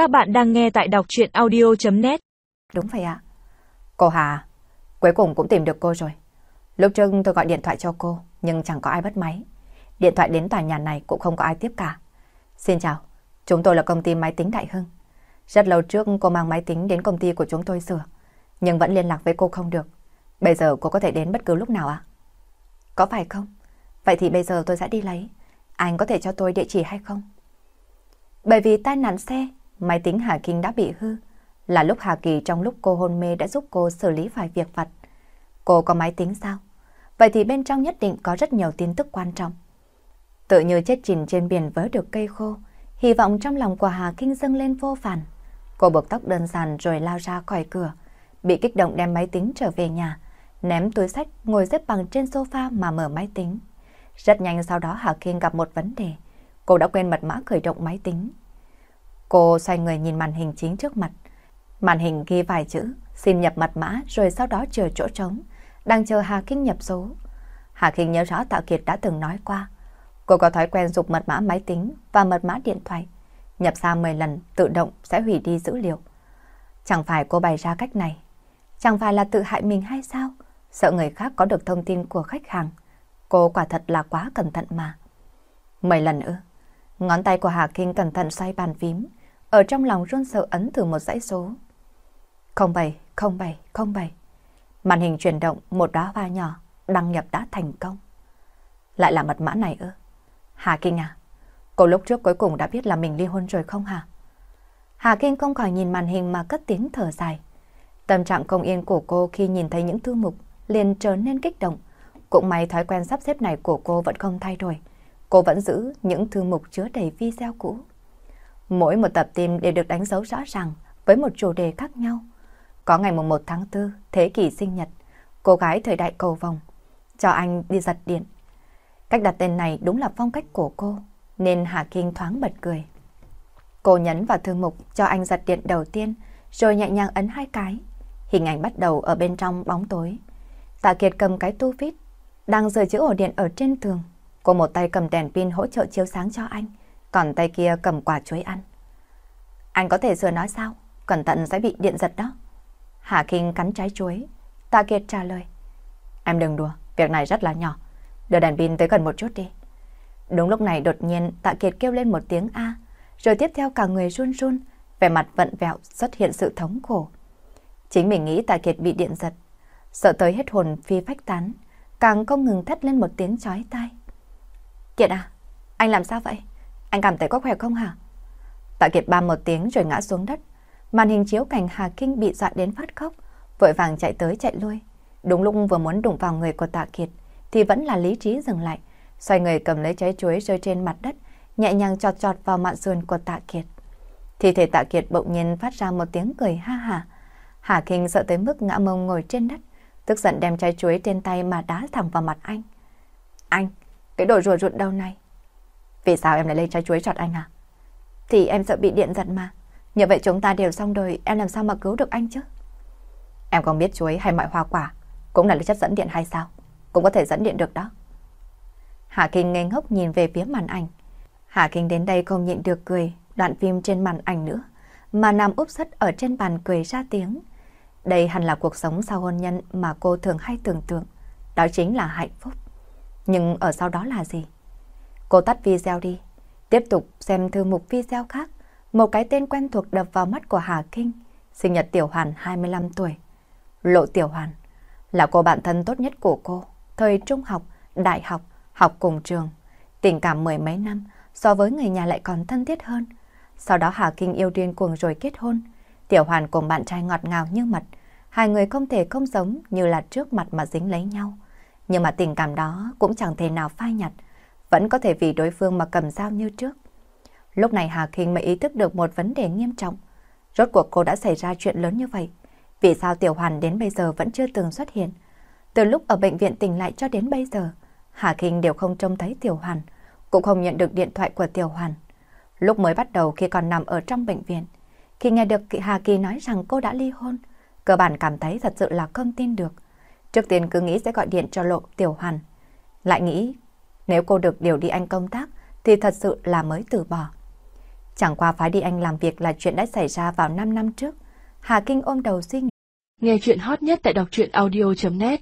Các bạn đang nghe tại đọc chuyện audio.net Đúng vậy ạ. Cô Hà, cuối cùng cũng tìm được cô rồi. Lúc trước tôi gọi điện thoại cho cô, nhưng chẳng có ai bắt máy. Điện thoại đến tòa nhà này cũng không có ai tiếp cả. Xin chào, chúng tôi là công ty máy tính Đại Hưng. Rất lâu trước cô mang máy tính đến công ty của chúng tôi sửa, nhưng vẫn liên lạc với cô không được. Bây giờ cô có thể đến bất cứ lúc nào ạ? Có phải không? Vậy thì bây giờ tôi sẽ đi lấy. Anh có thể cho tôi địa chỉ hay không? Bởi vì tai nạn xe, máy tính Hà Kinh đã bị hư. Là lúc Hà Kỳ trong lúc cô hôn mê đã giúp cô xử lý vài việc vặt. Cô có máy tính sao? Vậy thì bên trong nhất định có rất nhiều tin tức quan trọng. Tự như chết chìm trên biển vớ được cây khô, hy vọng trong lòng của Hà Kinh dâng lên vô phản. Cô buộc tóc đơn giản rồi lao ra khỏi cửa, bị kích động đem máy tính trở về nhà, ném túi sách ngồi xếp bằng trên sofa mà mở máy tính. Rất nhanh sau đó Hà Kinh gặp một vấn đề. Cô đã quên mật mã khởi động máy tính. Cô xoay người nhìn màn hình chính trước mặt. Màn hình ghi vài chữ, xin nhập mật mã rồi sau đó chờ chỗ trống, đang chờ Hà Kinh nhập số. Hà Kinh nhớ rõ Tạ Kiệt đã từng nói qua. Cô có thói quen dùng mật mã máy tính và mật mã điện thoại. Nhập ra 10 lần tự động sẽ hủy đi dữ liệu. Chẳng phải cô bày ra cách này. Chẳng phải là tự hại mình hay sao? Sợ người khác có được thông tin của khách hàng. Cô quả thật là quá cẩn thận mà. Mười lần ư. Ngón tay của Hà Kinh cẩn thận xoay bàn phím, ở trong lòng run sợ ấn thử một dãy số. 07, 07, 07. Màn hình chuyển động một đóa hoa nhỏ, đăng nhập đã thành công. Lại là mật mã này ư? Hà Kinh à, cô lúc trước cuối cùng đã biết là mình ly hôn rồi không hả? Hà Kinh không khỏi nhìn màn hình mà cất tiếng thở dài. Tâm trạng không yên của cô khi nhìn thấy những thư mục liền trở nên kích động. Cũng may thói quen sắp xếp này của cô vẫn không thay đổi. Cô vẫn giữ những thư mục chứa đầy video cũ. Mỗi một tập tin đều được đánh dấu rõ ràng với một chủ đề khác nhau. Có ngày 1 tháng 4, thế kỷ sinh nhật, cô gái thời đại cầu vòng, cho anh đi giật điện. Cách đặt tên này đúng là phong cách của cô, nên Hà Kinh thoáng bật cười. Cô nhấn vào thư mục cho anh giật điện đầu tiên, rồi nhẹ nhàng ấn hai cái. Hình ảnh bắt đầu ở bên trong bóng tối. Tạ Kiệt cầm cái tu vít, đang rời chữ ổ điện ở trên tường. Cô một tay cầm đèn pin hỗ trợ chiếu sáng cho anh, còn tay kia cầm quả chuối ăn. Anh có thể sửa nói sao? Cẩn thận sẽ bị điện giật đó. Hà Kinh cắn trái chuối. Tạ Kiệt trả lời. Em đừng đùa, việc này rất là nhỏ. Đưa đèn pin tới gần một chút đi. Đúng lúc này đột nhiên Tạ Kiệt kêu lên một tiếng A, rồi tiếp theo cả người run run, vẻ mặt vận vẹo xuất hiện sự thống khổ. Chính mình nghĩ Tạ Kiệt bị điện giật, sợ tới hết hồn phi phách tán, càng không ngừng thét lên một tiếng chói tai. Kiệt à, anh làm sao vậy? Anh cảm thấy có khỏe không hả? Tạ Kiệt ba một tiếng rồi ngã xuống đất. Màn hình chiếu cảnh Hà Kinh bị dọa đến phát khóc, vội vàng chạy tới chạy lui. Đúng lúc vừa muốn đụng vào người của Tạ Kiệt, thì vẫn là lý trí dừng lại. Xoay người cầm lấy trái chuối rơi trên mặt đất, nhẹ nhàng chọt chọt vào mạng sườn của Tạ Kiệt. Thì thể Tạ Kiệt bỗng nhiên phát ra một tiếng cười ha ha. Hà Kinh sợ tới mức ngã mông ngồi trên đất, tức giận đem trái chuối trên tay mà đá thẳng vào mặt anh. Anh, cái đồ rùa rụt đâu này? Vì sao em lại lấy trái chuối chọt anh à? Thì em sợ bị điện giật mà. Như vậy chúng ta đều xong đời, em làm sao mà cứu được anh chứ? Em không biết chuối hay mọi hoa quả cũng là chất dẫn điện hay sao? Cũng có thể dẫn điện được đó. Hà Kinh ngây ngốc nhìn về phía màn ảnh. Hà Kinh đến đây không nhịn được cười, đoạn phim trên màn ảnh nữa, mà nằm úp sắt ở trên bàn cười ra tiếng. Đây hẳn là cuộc sống sau hôn nhân mà cô thường hay tưởng tượng. Đó chính là hạnh phúc. Nhưng ở sau đó là gì? Cô tắt video đi, tiếp tục xem thư mục video khác. Một cái tên quen thuộc đập vào mắt của Hà Kinh, sinh nhật Tiểu Hoàn 25 tuổi. Lộ Tiểu Hoàn là cô bạn thân tốt nhất của cô, thời trung học, đại học, học cùng trường. Tình cảm mười mấy năm, so với người nhà lại còn thân thiết hơn. Sau đó Hà Kinh yêu điên cuồng rồi kết hôn. Tiểu Hoàn cùng bạn trai ngọt ngào như mật. Hai người không thể không giống như là trước mặt mà dính lấy nhau. Nhưng mà tình cảm đó cũng chẳng thể nào phai nhạt. Vẫn có thể vì đối phương mà cầm dao như trước. Lúc này Hà Kinh mới ý thức được một vấn đề nghiêm trọng. Rốt cuộc cô đã xảy ra chuyện lớn như vậy. Vì sao Tiểu Hoàn đến bây giờ vẫn chưa từng xuất hiện? Từ lúc ở bệnh viện tỉnh lại cho đến bây giờ, Hà Kinh đều không trông thấy Tiểu Hoàn, cũng không nhận được điện thoại của Tiểu Hoàn. Lúc mới bắt đầu khi còn nằm ở trong bệnh viện, khi nghe được Hà Kỳ nói rằng cô đã ly hôn, cơ bản cảm thấy thật sự là không tin được. Trước tiên cứ nghĩ sẽ gọi điện cho lộ Tiểu Hoàn. Lại nghĩ nếu cô được điều đi Anh công tác, thì thật sự là mới từ bỏ. Chẳng qua phái đi anh làm việc là chuyện đã xảy ra vào 5 năm trước. Hà Kinh ôm đầu suy nghĩ. Nghe chuyện hot nhất tại đọc truyện audio.net